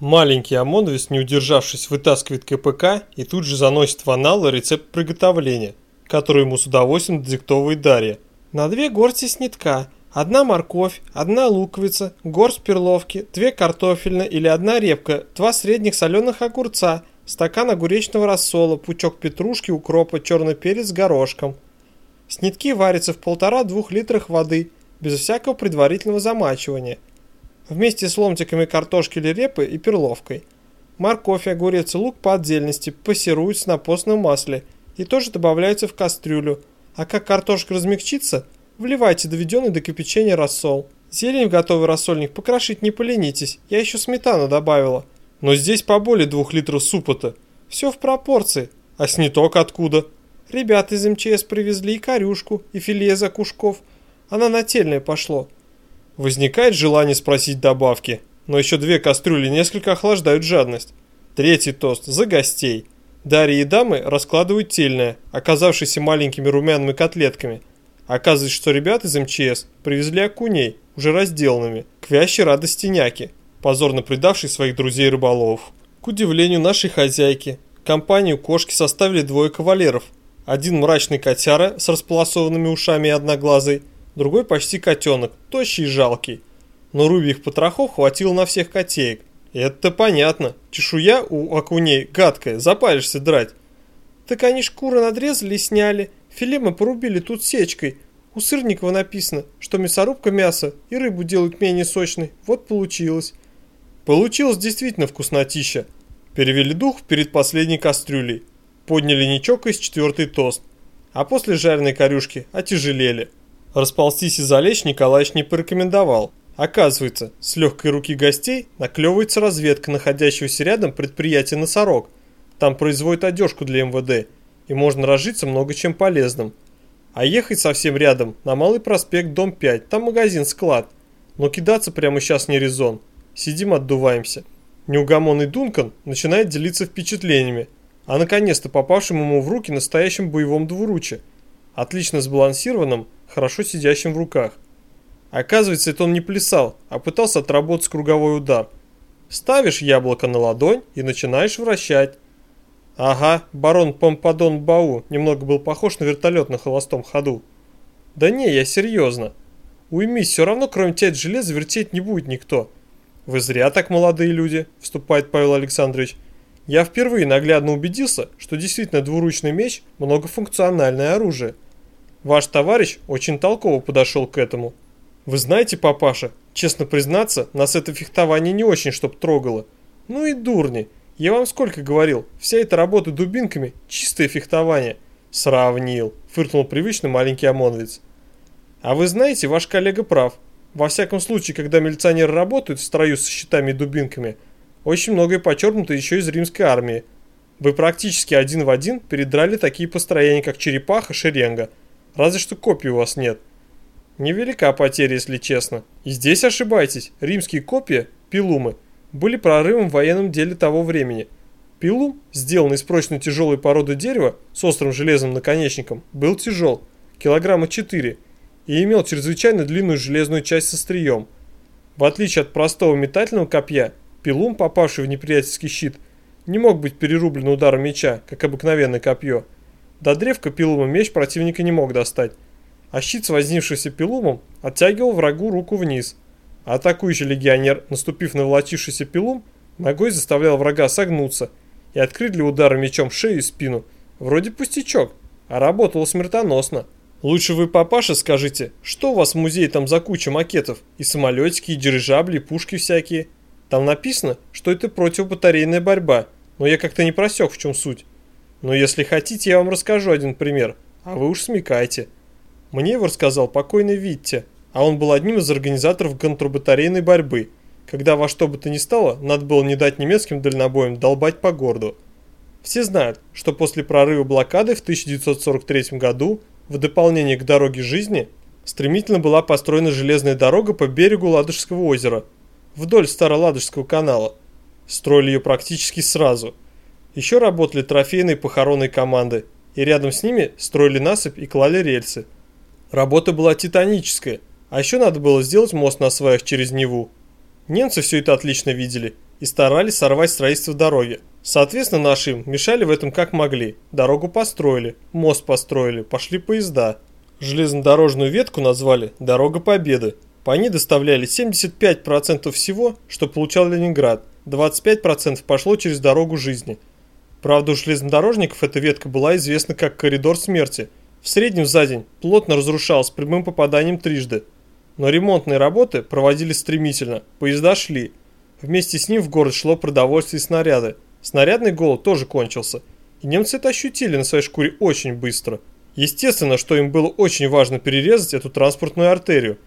Маленький ОМОНовец, не удержавшись, вытаскивает КПК и тут же заносит в аналы рецепт приготовления, который ему с удовольствием диктовывает Дарья. На две горсти снитка, одна морковь, одна луковица, горсть перловки, две картофельные или одна репка, два средних соленых огурца, стакан огуречного рассола, пучок петрушки, укропа, черный перец с горошком. Снитки варятся в полтора-двух литрах воды, без всякого предварительного замачивания – вместе с ломтиками картошки или репы и перловкой. Морковь, огурец и лук по отдельности пассируются на постном масле и тоже добавляются в кастрюлю. А как картошка размягчится, вливайте доведенный до кипячения рассол. Зелень в готовый рассольник покрошить не поленитесь, я еще сметану добавила. Но здесь поболее двух литров супа-то. Все в пропорции. А сниток откуда? Ребята из МЧС привезли и корюшку, и филе закушков. Она нательное пошло. Возникает желание спросить добавки, но еще две кастрюли несколько охлаждают жадность. Третий тост за гостей. Дарья и дамы раскладывают тельное, оказавшееся маленькими румяными котлетками. Оказывается, что ребята из МЧС привезли окуней, уже разделанными, к вящей радости няки, позорно предавшей своих друзей-рыболовов. К удивлению нашей хозяйки, компанию кошки составили двое кавалеров. Один мрачный котяра с располосованными ушами и одноглазый, другой почти котенок, тощий и жалкий. Но рыбьих потрохов хватило на всех котеек. Это понятно. Чешуя у окуней гадкая, запаришься драть. Так они шкуры надрезали и сняли. Филе мы порубили тут сечкой. У Сырникова написано, что мясорубка мяса и рыбу делают менее сочной. Вот получилось. Получилось действительно вкуснотища. Перевели дух перед последней кастрюлей. Подняли ничок из четвертый тост. А после жареной корюшки отяжелели. Расползтись и залечь Николаевич не порекомендовал. Оказывается, с легкой руки гостей наклевывается разведка находящегося рядом предприятия «Носорог». Там производят одежку для МВД, и можно разжиться много чем полезным. А ехать совсем рядом, на Малый проспект, дом 5, там магазин-склад. Но кидаться прямо сейчас не резон. Сидим отдуваемся. Неугомонный Дункан начинает делиться впечатлениями, а наконец-то попавшим ему в руки настоящим боевом двуруче. Отлично сбалансированным, хорошо сидящим в руках. Оказывается, это он не плясал, а пытался отработать круговой удар. Ставишь яблоко на ладонь и начинаешь вращать. Ага, барон Помпадон Бау немного был похож на вертолет на холостом ходу. Да не, я серьезно. Уймись, все равно кроме тебя железа вертеть не будет никто. Вы зря так, молодые люди, вступает Павел Александрович. Я впервые наглядно убедился, что действительно двуручный меч – многофункциональное оружие – Ваш товарищ очень толково подошел к этому. Вы знаете, папаша, честно признаться, нас это фехтование не очень чтоб трогало. Ну и дурни. Я вам сколько говорил, вся эта работа дубинками – чистое фехтование. Сравнил, фыркнул привычно маленький ОМОНовец. А вы знаете, ваш коллега прав. Во всяком случае, когда милиционеры работают в строю со щитами и дубинками, очень многое почерпнуто еще из римской армии. Вы практически один в один передрали такие построения, как черепаха, шеренга – Разве что копий у вас нет. Невелика потеря, если честно. И здесь ошибаетесь. Римские копии, пилумы, были прорывом в военном деле того времени. Пилум, сделанный из прочной тяжелой породы дерева с острым железным наконечником, был тяжел, килограмма 4, и имел чрезвычайно длинную железную часть со стрием. В отличие от простого метательного копья, пилум, попавший в неприятельский щит, не мог быть перерублен ударом меча, как обыкновенное копье – до древка пилума меч противника не мог достать, а щит с вознившимся пилумом оттягивал врагу руку вниз. А атакующий легионер, наступив на волочившийся пилум, ногой заставлял врага согнуться и открыть для удара мечом шею и спину. Вроде пустячок, а работало смертоносно. Лучше вы, папаша, скажите, что у вас в музее там за куча макетов? И самолетики, и дирижабли, и пушки всякие. Там написано, что это противобатарейная борьба, но я как-то не просек, в чем суть. Но если хотите, я вам расскажу один пример, а вы уж смекайте. Мне его рассказал покойный Витте, а он был одним из организаторов контрбатарейной борьбы, когда во что бы то ни стало, надо было не дать немецким дальнобоям долбать по городу. Все знают, что после прорыва блокады в 1943 году, в дополнение к дороге жизни, стремительно была построена железная дорога по берегу Ладожского озера, вдоль Староладожского канала. Строили ее практически сразу – еще работали трофейные похоронные команды, и рядом с ними строили насыпь и клали рельсы. Работа была титаническая, а еще надо было сделать мост на сваях через Неву. Немцы все это отлично видели и старались сорвать строительство дороги. Соответственно, наши им мешали в этом как могли. Дорогу построили, мост построили, пошли поезда. Железнодорожную ветку назвали «Дорога Победы». По ней доставляли 75% всего, что получал Ленинград, 25% пошло через дорогу жизни. Правда, у железнодорожников эта ветка была известна как коридор смерти. В среднем за день плотно разрушалась прямым попаданием трижды. Но ремонтные работы проводились стремительно, поезда шли. Вместе с ним в город шло продовольствие и снаряды. Снарядный голод тоже кончился. И немцы это ощутили на своей шкуре очень быстро. Естественно, что им было очень важно перерезать эту транспортную артерию.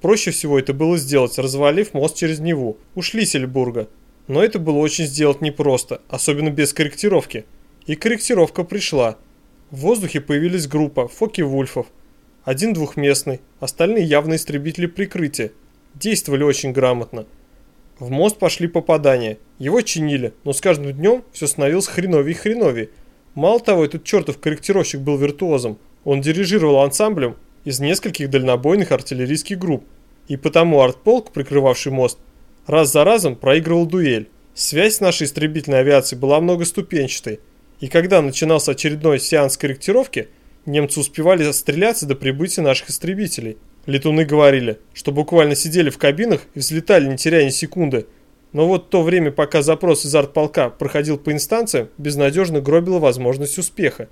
Проще всего это было сделать, развалив мост через Неву, у Шлиссельбурга. Но это было очень сделать непросто, особенно без корректировки. И корректировка пришла. В воздухе появились группа Фоки-Вульфов. Один двухместный, остальные явно истребители прикрытия. Действовали очень грамотно. В мост пошли попадания. Его чинили, но с каждым днем все становилось хреновее и хреновее. Мало того, этот чертов корректировщик был виртуозом. Он дирижировал ансамблем из нескольких дальнобойных артиллерийских групп. И потому артполк, прикрывавший мост, раз за разом проигрывал дуэль. Связь нашей истребительной авиации была многоступенчатой. И когда начинался очередной сеанс корректировки, немцы успевали стреляться до прибытия наших истребителей – Летуны говорили, что буквально сидели в кабинах и взлетали, не теряя ни секунды. Но вот то время, пока запрос из артполка проходил по инстанциям, безнадежно гробило возможность успеха.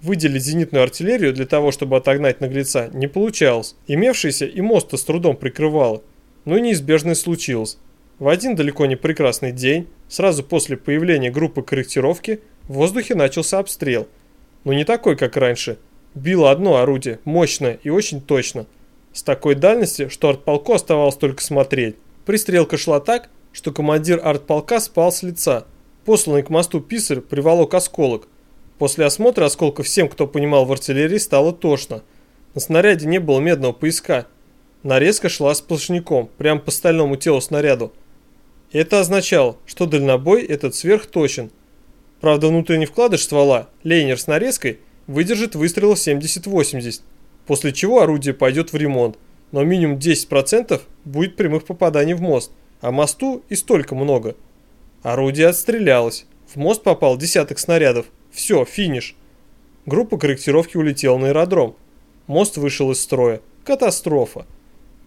Выделить зенитную артиллерию для того, чтобы отогнать наглеца, не получалось. Имевшийся и мост с трудом прикрывало. Но неизбежное случилось. В один далеко не прекрасный день, сразу после появления группы корректировки, в воздухе начался обстрел. Но не такой, как раньше – Било одно орудие, мощное и очень точно. С такой дальности, что артполку оставалось только смотреть. Пристрелка шла так, что командир артполка спал с лица. Посланный к мосту писарь приволок осколок. После осмотра осколка всем, кто понимал в артиллерии, стало тошно. На снаряде не было медного поиска. Нарезка шла сплошняком, прямо по стальному телу снаряду. Это означало, что дальнобой этот сверхточен. Правда, внутренний вкладыш ствола, лейнер с нарезкой – выдержит выстрелов 70-80, после чего орудие пойдет в ремонт, но минимум 10% будет прямых попаданий в мост, а мосту и столько много. Орудие отстрелялось, в мост попал десяток снарядов, все, финиш. Группа корректировки улетела на аэродром. Мост вышел из строя. Катастрофа.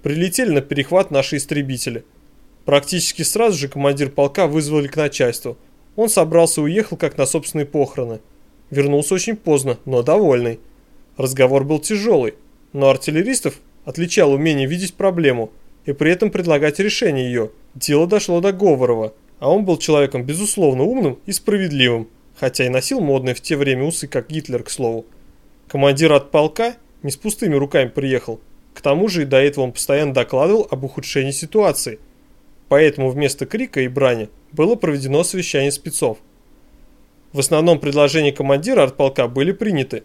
Прилетели на перехват наши истребители. Практически сразу же командир полка вызвали к начальству. Он собрался и уехал как на собственные похороны. Вернулся очень поздно, но довольный. Разговор был тяжелый, но артиллеристов отличал умение видеть проблему и при этом предлагать решение ее. Дело дошло до Говорова, а он был человеком безусловно умным и справедливым, хотя и носил модные в те время усы, как Гитлер, к слову. Командир от полка не с пустыми руками приехал, к тому же и до этого он постоянно докладывал об ухудшении ситуации. Поэтому вместо крика и брани было проведено совещание спецов. В основном предложения командира артполка были приняты.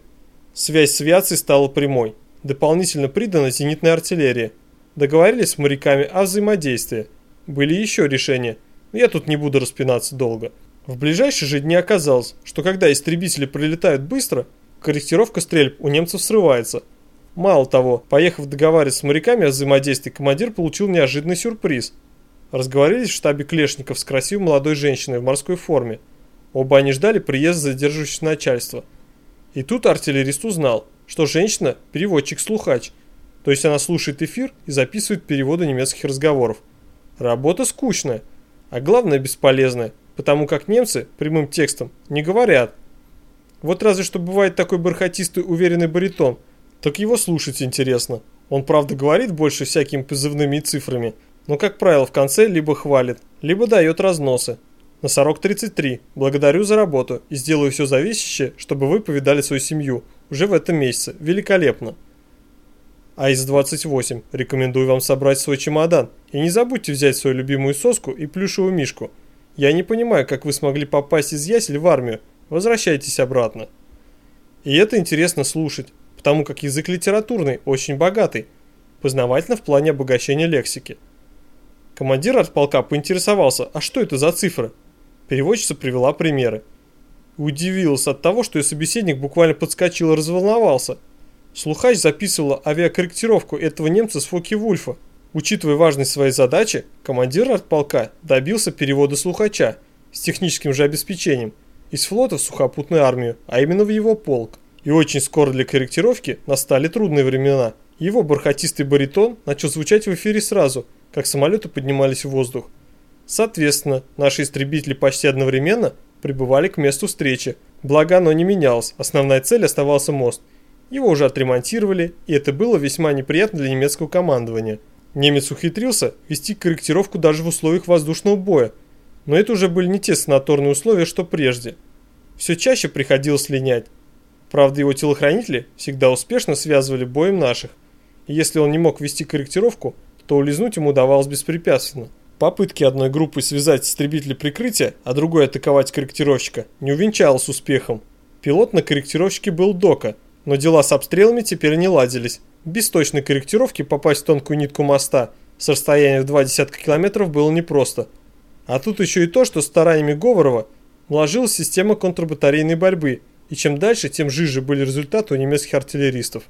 Связь с авиацией стала прямой. Дополнительно придана зенитная артиллерия. Договорились с моряками о взаимодействии. Были еще решения, но я тут не буду распинаться долго. В ближайшие же дни оказалось, что когда истребители прилетают быстро, корректировка стрельб у немцев срывается. Мало того, поехав договариваться с моряками о взаимодействии, командир получил неожиданный сюрприз. Разговорились в штабе Клешников с красивой молодой женщиной в морской форме. Оба они ждали приезда задерживающего начальства. И тут артиллерист узнал, что женщина – переводчик-слухач, то есть она слушает эфир и записывает переводы немецких разговоров. Работа скучная, а главное бесполезная, потому как немцы прямым текстом не говорят. Вот разве что бывает такой бархатистый уверенный баритон, так его слушать интересно. Он правда говорит больше всякими позывными цифрами, но как правило в конце либо хвалит, либо дает разносы. Носорог 33. Благодарю за работу и сделаю все зависящее, чтобы вы повидали свою семью. Уже в этом месяце. Великолепно. Айс 28. Рекомендую вам собрать свой чемодан. И не забудьте взять свою любимую соску и плюшевую мишку. Я не понимаю, как вы смогли попасть из ясель в армию. Возвращайтесь обратно. И это интересно слушать, потому как язык литературный, очень богатый. Познавательно в плане обогащения лексики. Командир артполка поинтересовался, а что это за цифры? Переводчица привела примеры. Удивилась от того, что ее собеседник буквально подскочил и разволновался. Слухач записывала авиакорректировку этого немца с Фоки-Вульфа. Учитывая важность своей задачи, командир артполка добился перевода слухача с техническим же обеспечением из флота в сухопутную армию, а именно в его полк. И очень скоро для корректировки настали трудные времена. Его бархатистый баритон начал звучать в эфире сразу, как самолеты поднимались в воздух. Соответственно, наши истребители почти одновременно прибывали к месту встречи. Благо оно не менялось, основная цель оставался мост. Его уже отремонтировали, и это было весьма неприятно для немецкого командования. Немец ухитрился вести корректировку даже в условиях воздушного боя, но это уже были не те санаторные условия, что прежде. Все чаще приходилось линять. Правда, его телохранители всегда успешно связывали боем наших, и если он не мог вести корректировку, то улизнуть ему удавалось беспрепятственно. Попытки одной группы связать истребители прикрытия, а другой атаковать корректировщика, не увенчалась успехом. Пилот на корректировщике был Дока, но дела с обстрелами теперь не ладились. Без точной корректировки попасть в тонкую нитку моста с расстояния в два десятка километров было непросто. А тут еще и то, что стараниями Говорова вложилась система контрбатарейной борьбы, и чем дальше, тем жиже были результаты у немецких артиллеристов.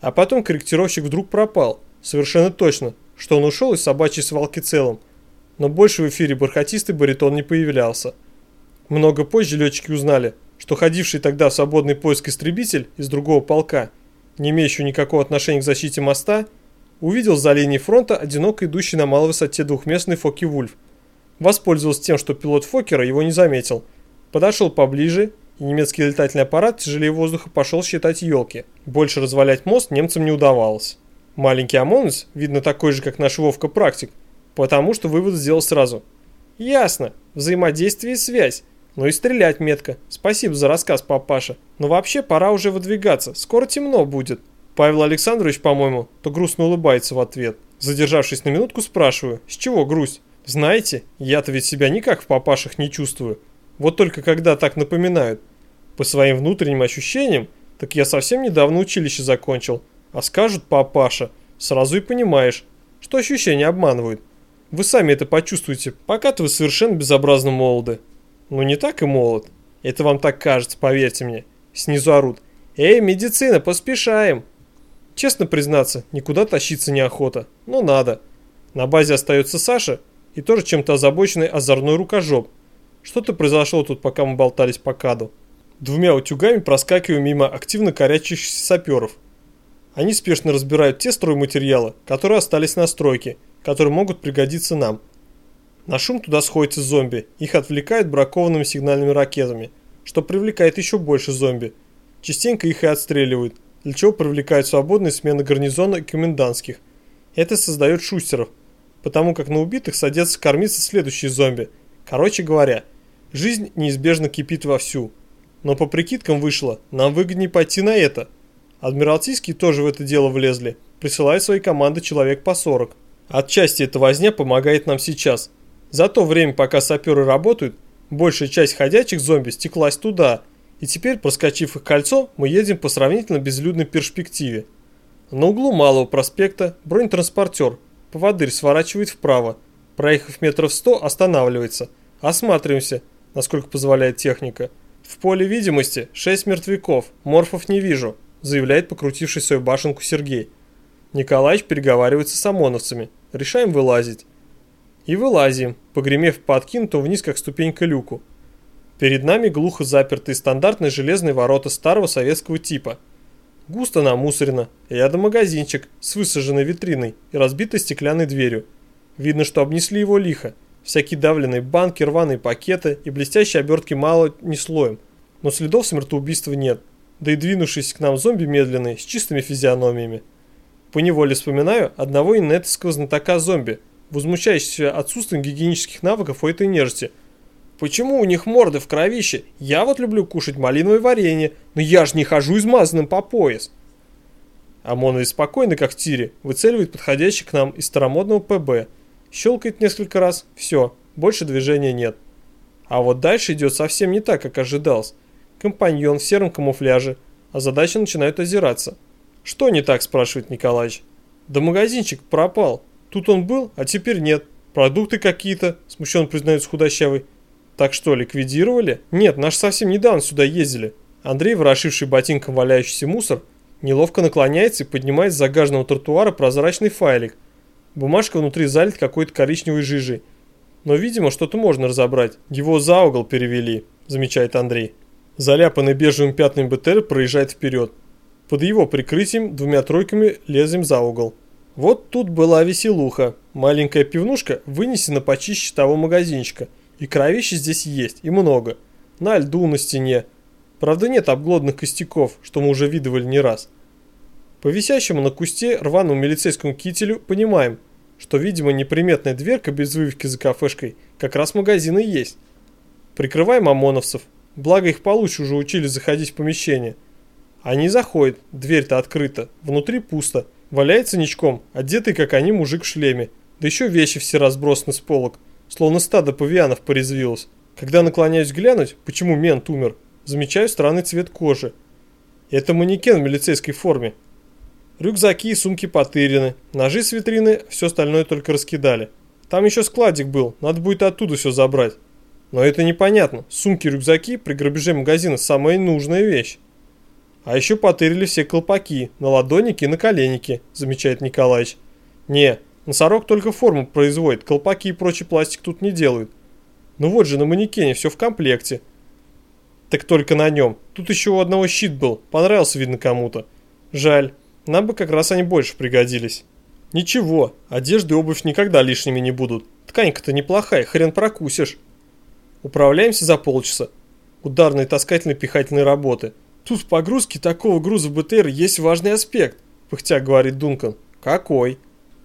А потом корректировщик вдруг пропал, совершенно точно, что он ушел из собачьей свалки целым, но больше в эфире бархатистый баритон не появлялся. Много позже летчики узнали, что ходивший тогда в свободный поиск истребитель из другого полка, не имеющий никакого отношения к защите моста, увидел за линией фронта одиноко идущий на малой высоте двухместный Фоки-Вульф. Воспользовался тем, что пилот Фокера его не заметил, подошел поближе, немецкий летательный аппарат тяжелее воздуха пошел считать елки. Больше развалять мост немцам не удавалось. Маленький ОМОНовец, видно такой же, как наш Вовка практик, потому что вывод сделал сразу. Ясно, взаимодействие и связь, но и стрелять метко. Спасибо за рассказ, папаша. Но вообще пора уже выдвигаться, скоро темно будет. Павел Александрович, по-моему, то грустно улыбается в ответ. Задержавшись на минутку, спрашиваю, с чего грусть? Знаете, я-то ведь себя никак в папашах не чувствую. Вот только когда так напоминают. По своим внутренним ощущениям, так я совсем недавно училище закончил. А скажут папаша, сразу и понимаешь, что ощущения обманывают. Вы сами это почувствуете, пока-то вы совершенно безобразно молоды. Ну не так и молод. Это вам так кажется, поверьте мне. Снизу орут. Эй, медицина, поспешаем. Честно признаться, никуда тащиться неохота. Но надо. На базе остается Саша и тоже чем-то озабоченный озорной рукожоп. Что-то произошло тут, пока мы болтались по каду. Двумя утюгами проскакиваю мимо активно корячащихся саперов. Они спешно разбирают те стройматериалы, которые остались на стройке, которые могут пригодиться нам. На шум туда сходятся зомби, их отвлекают бракованными сигнальными ракетами, что привлекает еще больше зомби. Частенько их и отстреливают, для чего привлекают свободные смены гарнизона и комендантских. Это создает шустеров, потому как на убитых садятся кормиться следующие зомби. Короче говоря, жизнь неизбежно кипит вовсю. Но по прикидкам вышло, нам выгоднее пойти на это – Адмиралтейские тоже в это дело влезли, присылают свои команды человек по 40. Отчасти эта возня помогает нам сейчас. За то время, пока саперы работают, большая часть ходячих зомби стеклась туда, и теперь, проскочив их кольцо, мы едем по сравнительно безлюдной перспективе. На углу Малого проспекта бронетранспортер, поводырь сворачивает вправо, проехав метров сто, останавливается. Осматриваемся, насколько позволяет техника. В поле видимости 6 мертвяков, морфов не вижу заявляет покрутивший свою башенку Сергей. Николаевич переговаривается с ОМОНовцами. Решаем вылазить. И вылазим, погремев по откинутому вниз, как ступенька люку. Перед нами глухо запертые стандартные железные ворота старого советского типа. Густо намусорено, рядом магазинчик с высаженной витриной и разбитой стеклянной дверью. Видно, что обнесли его лихо. Всякие давленные банки, рваные пакеты и блестящие обертки мало не слоем. Но следов смертоубийства нет да и двинувшись к нам зомби медленные, с чистыми физиономиями. Поневоле вспоминаю одного инетовского знатока зомби, возмущающегося отсутствием гигиенических навыков у этой нежити. Почему у них морды в кровище? Я вот люблю кушать малиновое варенье, но я же не хожу измазанным по пояс. ОМОНовец спокойно, как тире, выцеливает подходящий к нам из старомодного ПБ. Щелкает несколько раз, все, больше движения нет. А вот дальше идет совсем не так, как ожидалось компаньон в сером камуфляже, а задача начинает озираться. «Что не так?» – спрашивает Николаевич. «Да магазинчик пропал. Тут он был, а теперь нет. Продукты какие-то», – смущенно признается худощавый. «Так что, ликвидировали?» «Нет, наш совсем недавно сюда ездили». Андрей, ворошивший ботинком валяющийся мусор, неловко наклоняется и поднимает с загаженного тротуара прозрачный файлик. Бумажка внутри залит какой-то коричневой жижей. Но, видимо, что-то можно разобрать. Его за угол перевели, замечает Андрей. Заляпанный бежевым пятнами БТР проезжает вперед. Под его прикрытием двумя тройками лезем за угол. Вот тут была веселуха. Маленькая пивнушка вынесена почище того магазинчика. И кровища здесь есть, и много. На льду на стене. Правда нет обглодных костяков, что мы уже видывали не раз. По висящему на кусте рваному милицейскому кителю понимаем, что, видимо, неприметная дверка без вывески за кафешкой как раз магазин и есть. Прикрываем ОМОНовцев, благо их получше уже учили заходить в помещение. Они заходят, дверь-то открыта, внутри пусто, валяется ничком, одетый как они мужик в шлеме, да еще вещи все разбросаны с полок, словно стадо павианов порезвилось. Когда наклоняюсь глянуть, почему мент умер, замечаю странный цвет кожи. Это манекен в милицейской форме, Рюкзаки и сумки потырены, ножи с витрины, все остальное только раскидали. Там еще складик был, надо будет оттуда все забрать. Но это непонятно, сумки и рюкзаки при грабеже магазина самая нужная вещь. А еще потырили все колпаки, на ладонники и на коленники, замечает Николаевич. Не, носорог только форму производит, колпаки и прочий пластик тут не делают. Ну вот же на манекене все в комплекте. Так только на нем. Тут еще у одного щит был, понравился видно кому-то. Жаль. Нам бы как раз они больше пригодились. Ничего, одежда и обувь никогда лишними не будут. Тканька-то неплохая, хрен прокусишь. Управляемся за полчаса. Ударные, таскательные, пихательные работы. Тут в погрузке такого груза в БТР есть важный аспект, пыхтя говорит Дункан. Какой?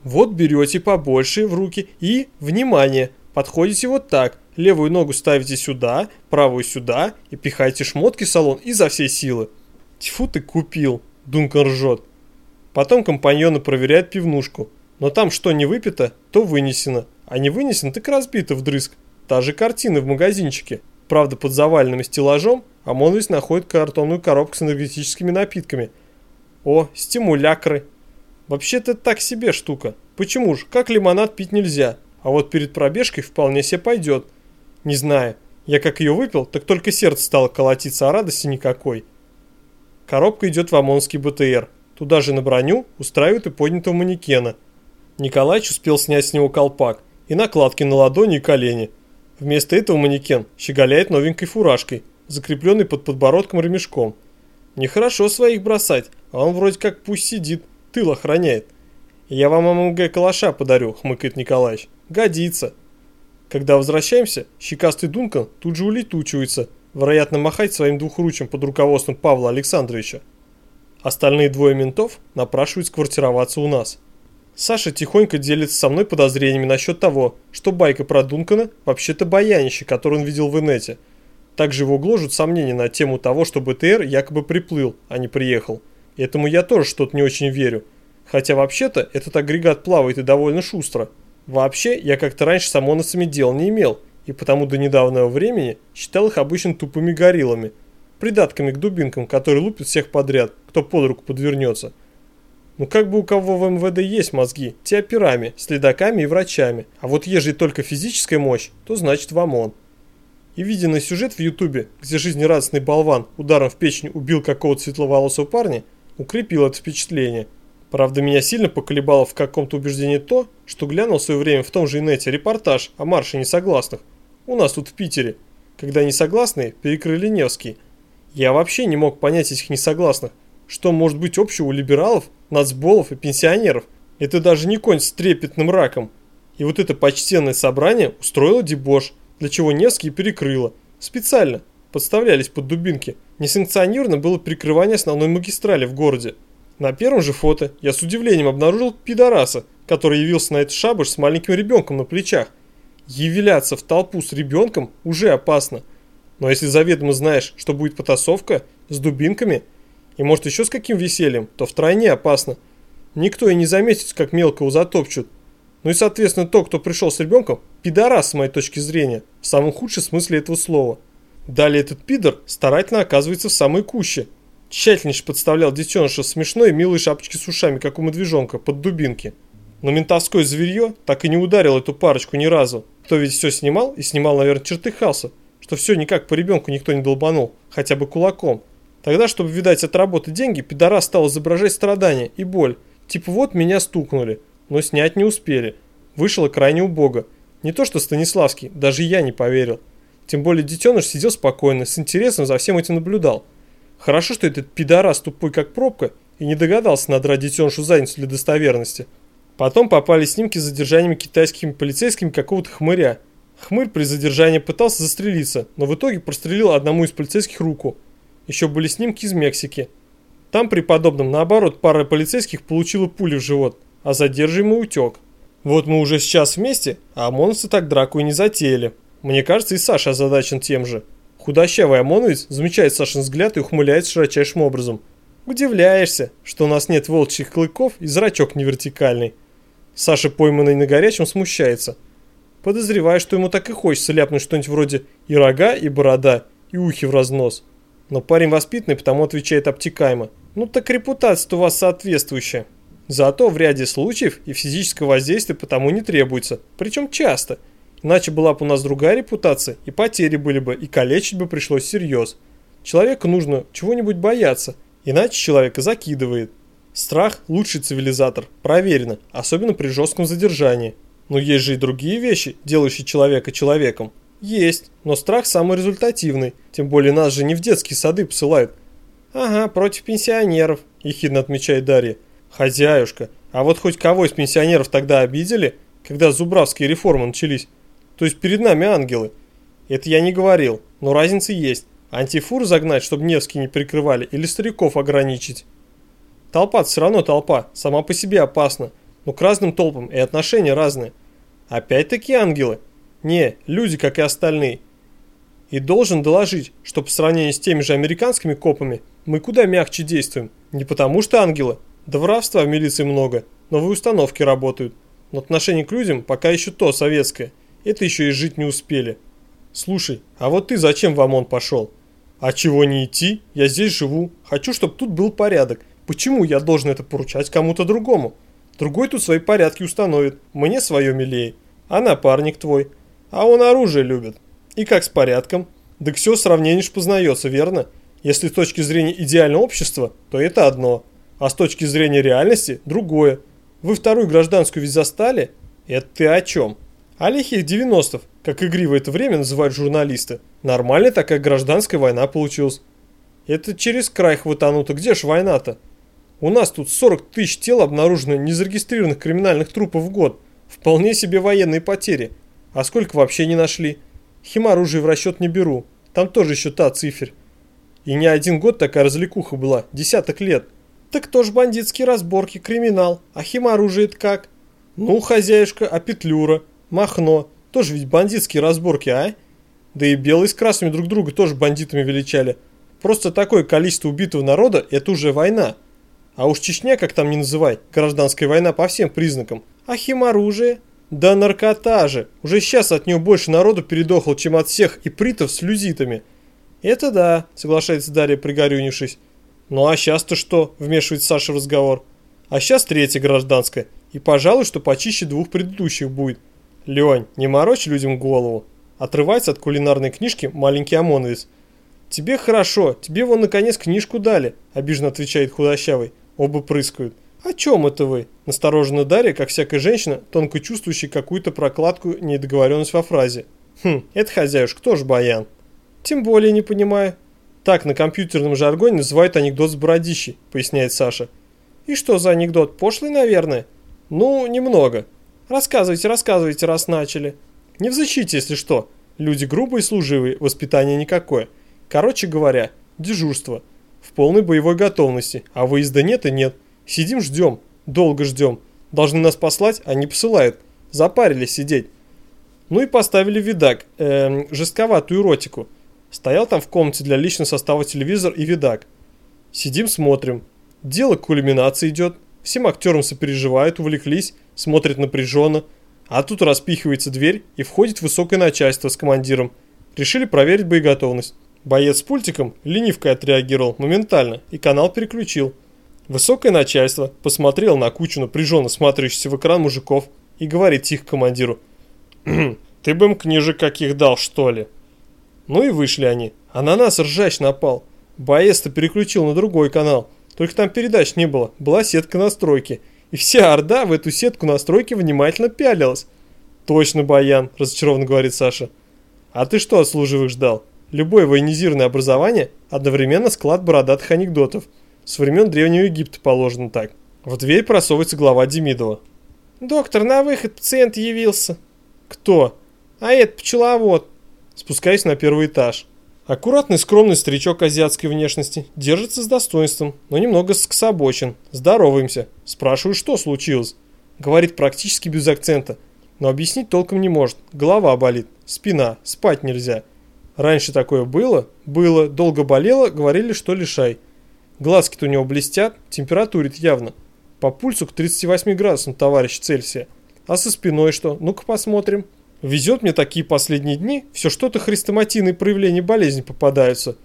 Вот берете побольше в руки и, внимание, подходите вот так. Левую ногу ставите сюда, правую сюда и пихайте шмотки в салон изо всей силы. Тьфу ты купил, Дункан ржет. Потом компаньоны проверяют пивнушку. Но там что не выпито, то вынесено. А не вынесено, так разбито вдрызг. Та же картина в магазинчике. Правда, под заваленным стеллажом ОМОНовец находит картонную коробку с энергетическими напитками. О, стимулякры. Вообще-то так себе штука. Почему ж, как лимонад пить нельзя, а вот перед пробежкой вполне себе пойдет. Не знаю, я как ее выпил, так только сердце стало колотиться, а радости никакой. Коробка идет в ОМОНский БТР. Туда же на броню устраивают и поднятого манекена. Николаич успел снять с него колпак и накладки на ладони и колени. Вместо этого манекен щеголяет новенькой фуражкой, закрепленной под подбородком ремешком. Нехорошо своих бросать, а он вроде как пусть сидит, тыл охраняет. «Я вам ММГ калаша подарю», — хмыкает Николаевич. «Годится». Когда возвращаемся, щекастый Дункан тут же улетучивается, вероятно, махать своим двухручем под руководством Павла Александровича. Остальные двое ментов напрашивают сквартироваться у нас. Саша тихонько делится со мной подозрениями насчет того, что байка про Дункана вообще-то баянище, которое он видел в инете. Также его гложут сомнения на тему того, что БТР якобы приплыл, а не приехал. Этому я тоже что-то не очень верю. Хотя вообще-то этот агрегат плавает и довольно шустро. Вообще, я как-то раньше с ОМОНовцами дел не имел, и потому до недавнего времени считал их обычно тупыми гориллами – придатками к дубинкам, которые лупят всех подряд, кто под руку подвернется. Ну как бы у кого в МВД есть мозги, те операми, следаками и врачами, а вот ежели только физическая мощь, то значит в ОМОН. И виденный сюжет в ютубе, где жизнерадостный болван ударом в печень убил какого-то светловолосого парня, укрепил это впечатление. Правда, меня сильно поколебало в каком-то убеждении то, что глянул в свое время в том же инете репортаж о марше несогласных. У нас тут в Питере, когда несогласные перекрыли Невский, я вообще не мог понять этих несогласных. Что может быть общего у либералов, нацболов и пенсионеров? Это даже не конь с трепетным раком. И вот это почтенное собрание устроило дебош, для чего Невский перекрыло. Специально. Подставлялись под дубинки. Несанкционированно было прикрывание основной магистрали в городе. На первом же фото я с удивлением обнаружил пидораса, который явился на этот шабаш с маленьким ребенком на плечах. Являться в толпу с ребенком уже опасно. Но если заведомо знаешь, что будет потасовка с дубинками и может еще с каким весельем, то втройне опасно. Никто и не заметит, как мелко его затопчут. Ну и соответственно то, кто пришел с ребенком, пидорас с моей точки зрения, в самом худшем смысле этого слова. Далее этот пидор старательно оказывается в самой куще. Тщательнейше подставлял детеныша смешной милой шапочки с ушами, как у медвежонка, под дубинки. Но ментовское зверье так и не ударил эту парочку ни разу. Кто ведь все снимал и снимал, наверное, чертыхался что все никак по ребенку никто не долбанул, хотя бы кулаком. Тогда, чтобы, видать, отработать деньги, пидорас стал изображать страдания и боль. Типа вот меня стукнули. но снять не успели. Вышло крайне убого. Не то что Станиславский, даже я не поверил. Тем более детеныш сидел спокойно, с интересом за всем этим наблюдал. Хорошо, что этот пидорас тупой как пробка и не догадался надрать детенышу задницу для достоверности. Потом попали снимки с задержаниями китайскими полицейскими какого-то хмыря. Хмырь при задержании пытался застрелиться, но в итоге прострелил одному из полицейских руку. Еще были снимки из Мексики. Там при подобном, наоборот, пара полицейских получила пули в живот, а задерживаемый утек. Вот мы уже сейчас вместе, а ОМОНовцы так драку и не затеяли. Мне кажется, и Саша озадачен тем же. Худощавый ОМОНовец замечает Сашин взгляд и ухмыляется широчайшим образом. Удивляешься, что у нас нет волчьих клыков и зрачок не вертикальный. Саша, пойманный на горячем, смущается. Подозреваю, что ему так и хочется ляпнуть что-нибудь вроде «и рога, и борода, и ухи в разнос». Но парень воспитанный, потому отвечает обтекаемо. «Ну так репутация у вас соответствующая». Зато в ряде случаев и физическое воздействие потому не требуется, причем часто. Иначе была бы у нас другая репутация, и потери были бы, и калечить бы пришлось всерьез. Человеку нужно чего-нибудь бояться, иначе человека закидывает. Страх – лучший цивилизатор, проверено, особенно при жестком задержании. Но есть же и другие вещи, делающие человека человеком. Есть, но страх самый результативный, тем более нас же не в детские сады посылают. Ага, против пенсионеров, ехидно отмечает Дарья. Хозяюшка, а вот хоть кого из пенсионеров тогда обидели, когда зубравские реформы начались? То есть перед нами ангелы. Это я не говорил, но разница есть. Антифур загнать, чтобы Невский не прикрывали, или стариков ограничить? Толпа все равно толпа, сама по себе опасна, но к разным толпам и отношения разные. Опять-таки ангелы? Не, люди, как и остальные. И должен доложить, что по сравнению с теми же американскими копами мы куда мягче действуем. Не потому что ангелы, да воровства в милиции много, новые установки работают. Но отношение к людям пока еще то советское. Это еще и жить не успели. Слушай, а вот ты зачем в ОМОН пошел? А чего не идти? Я здесь живу. Хочу, чтобы тут был порядок. Почему я должен это поручать кому-то другому? Другой тут свои порядки установит. Мне свое милее. А напарник твой? А он оружие любит. И как с порядком? Да все сравненишь познается, верно? Если с точки зрения идеального общества, то это одно – а с точки зрения реальности – другое. Вы вторую гражданскую ведь застали? Это ты о чем? А лихих 90-х, как игриво это время называют журналисты, нормальная такая гражданская война получилась. Это через край хватануто, где ж война-то? У нас тут 40 тысяч тел обнаружено незарегистрированных криминальных трупов в год. Вполне себе военные потери. А сколько вообще не нашли? Химоружие в расчет не беру. Там тоже еще та цифер. И не один год такая развлекуха была, десяток лет. Так тоже бандитские разборки, криминал. А химоружие как? Ну, хозяюшка, а петлюра, махно. Тоже ведь бандитские разборки, а? Да и белые с красными друг друга тоже бандитами величали. Просто такое количество убитого народа – это уже война. А уж Чечня, как там ни называй, гражданская война по всем признакам. А химоружие? Да наркота же. Уже сейчас от нее больше народу передохло, чем от всех ипритов с люзитами. Это да, соглашается Дарья, пригорюнившись. «Ну а сейчас-то что?» – вмешивает Саша в разговор. «А сейчас третья гражданская. И, пожалуй, что почище двух предыдущих будет. Лень, не морочь людям голову». Отрывается от кулинарной книжки маленький ОМОНовец. «Тебе хорошо, тебе вон наконец книжку дали», – обиженно отвечает худощавый. Оба прыскают. «О чем это вы?» – настороженно Дарья, как всякая женщина, тонко чувствующая какую-то прокладку недоговоренность во фразе. «Хм, это хозяюшка тоже баян». «Тем более не понимаю», так на компьютерном жаргоне называют анекдот с бородищей, поясняет Саша. И что за анекдот? Пошлый, наверное? Ну, немного. Рассказывайте, рассказывайте, раз начали. Не в защите, если что. Люди грубые и служивые, воспитания никакое. Короче говоря, дежурство. В полной боевой готовности, а выезда нет и нет. Сидим ждем, долго ждем. Должны нас послать, а не посылают. Запарились сидеть. Ну и поставили видак, эм, жестковатую эротику. Стоял там в комнате для личного состава телевизор и видак. Сидим, смотрим. Дело к кульминации идет. Всем актерам сопереживают, увлеклись, смотрят напряженно. А тут распихивается дверь и входит высокое начальство с командиром. Решили проверить боеготовность. Боец с пультиком ленивкой отреагировал моментально и канал переключил. Высокое начальство посмотрел на кучу напряженно смотрящихся в экран мужиков и говорит тихо командиру. «Ты бы им книжек каких дал, что ли?» Ну и вышли они. А на нас ржач напал. Боец-то переключил на другой канал. Только там передач не было. Была сетка настройки. и вся орда в эту сетку настройки внимательно пялилась. «Точно, Баян», – разочарованно говорит Саша. «А ты что от служивых ждал? Любое военизированное образование – одновременно склад бородатых анекдотов. С времен Древнего Египта положено так». В дверь просовывается глава Демидова. «Доктор, на выход пациент явился». «Кто?» «А это пчеловод». Спускаюсь на первый этаж. Аккуратный скромный старичок азиатской внешности, держится с достоинством, но немного скособочен. Здороваемся. Спрашиваю, что случилось. Говорит практически без акцента, но объяснить толком не может. Голова болит, спина, спать нельзя. Раньше такое было? Было. Долго болело, говорили, что лишай. Глазки-то у него блестят, температурит явно. По пульсу к 38 градусам, товарищ Цельсия. А со спиной что? Ну-ка посмотрим. Везет мне такие последние дни, все что-то хрестоматийные проявления болезни попадаются.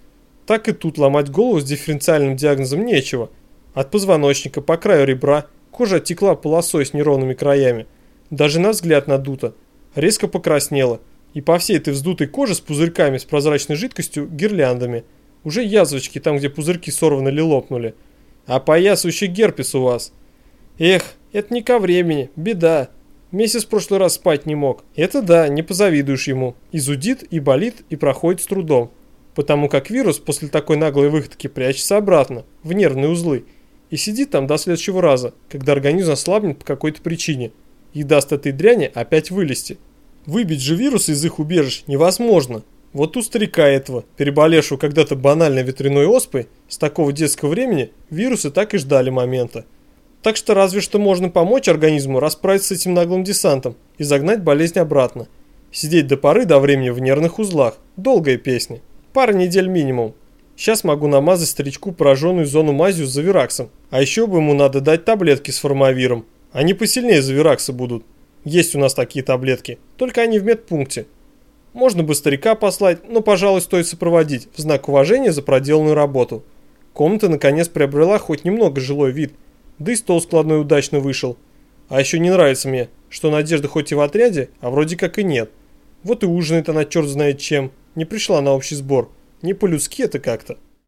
Так и тут ломать голову с дифференциальным диагнозом нечего. От позвоночника по краю ребра кожа оттекла полосой с неровными краями. Даже на взгляд надута. Резко покраснела. И по всей этой вздутой коже с пузырьками с прозрачной жидкостью гирляндами. Уже язвочки там, где пузырьки сорваны или лопнули. А поясывающий герпес у вас. Эх, это не ко времени, беда. Месяц в прошлый раз спать не мог. Это да, не позавидуешь ему. И зудит, и болит, и проходит с трудом. Потому как вирус после такой наглой выходки прячется обратно, в нервные узлы. И сидит там до следующего раза, когда организм ослабнет по какой-то причине. И даст этой дряни опять вылезти. Выбить же вирус из их убежищ невозможно. Вот у старика этого, переболевшего когда-то банальной ветряной оспой, с такого детского времени вирусы так и ждали момента. Так что разве что можно помочь организму расправиться с этим наглым десантом и загнать болезнь обратно. Сидеть до поры до времени в нервных узлах. Долгая песня. Пара недель минимум. Сейчас могу намазать старичку пораженную зону мазью с завираксом. А еще бы ему надо дать таблетки с формовиром. Они посильнее завиракса будут. Есть у нас такие таблетки. Только они в медпункте. Можно бы старика послать, но, пожалуй, стоит сопроводить в знак уважения за проделанную работу. Комната наконец приобрела хоть немного жилой вид – да и стол складной удачно вышел. А еще не нравится мне, что Надежда хоть и в отряде, а вроде как и нет. Вот и ужинает она черт знает чем. Не пришла на общий сбор. Не по-людски это как-то.